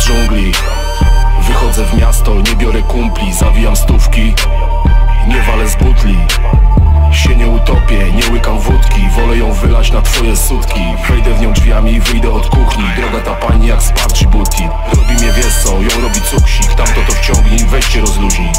dżungli. Wychodzę w miasto, nie biorę kumpli Zawijam stówki. Nie walę z butli się nie utopię, nie łykam wódki. Wolę ją wylać na twoje sutki. Wejdę w nią drzwiami wyjdę od kuchni. Droga ta pani jak z PUBG Robi mnie wieso, ją robi cuksik. Tamto to wciągnij, weź się rozluźnij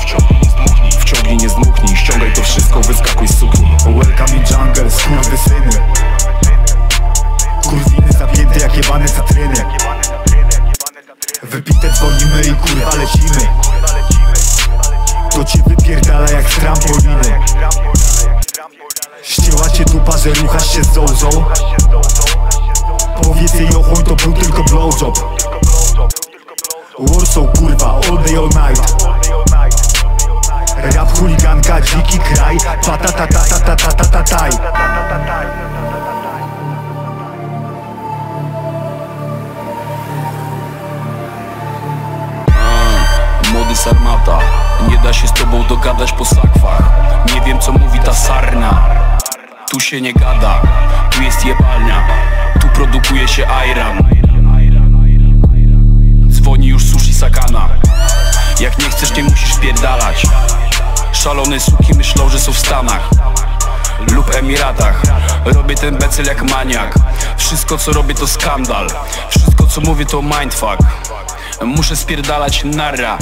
Wypite dzwonimy i kurwa lecimy To ci wypierdala jak z trampoliny Ścięła cię dupa, że ruchasz się z zołzą Powiedz jej ochoń to był tylko blowjob Warsaw kurwa, all day all night Rap chuliganka, dziki kraj Patatatatatatataj Nie da się z tobą dogadać po sakwach. Nie wiem co mówi ta sarna. Tu się nie gada Tu jest jebalnia. Tu produkuje się ajran. Dzwoni już sushi sakana. Jak nie chcesz nie musisz pierdalać Szalone suki myślą, że są w Stanach lub Emiratach. Robię ten becel jak maniak. Wszystko co robię to skandal. Wszystko co mówię to mindfuck. Muszę spierdalać narra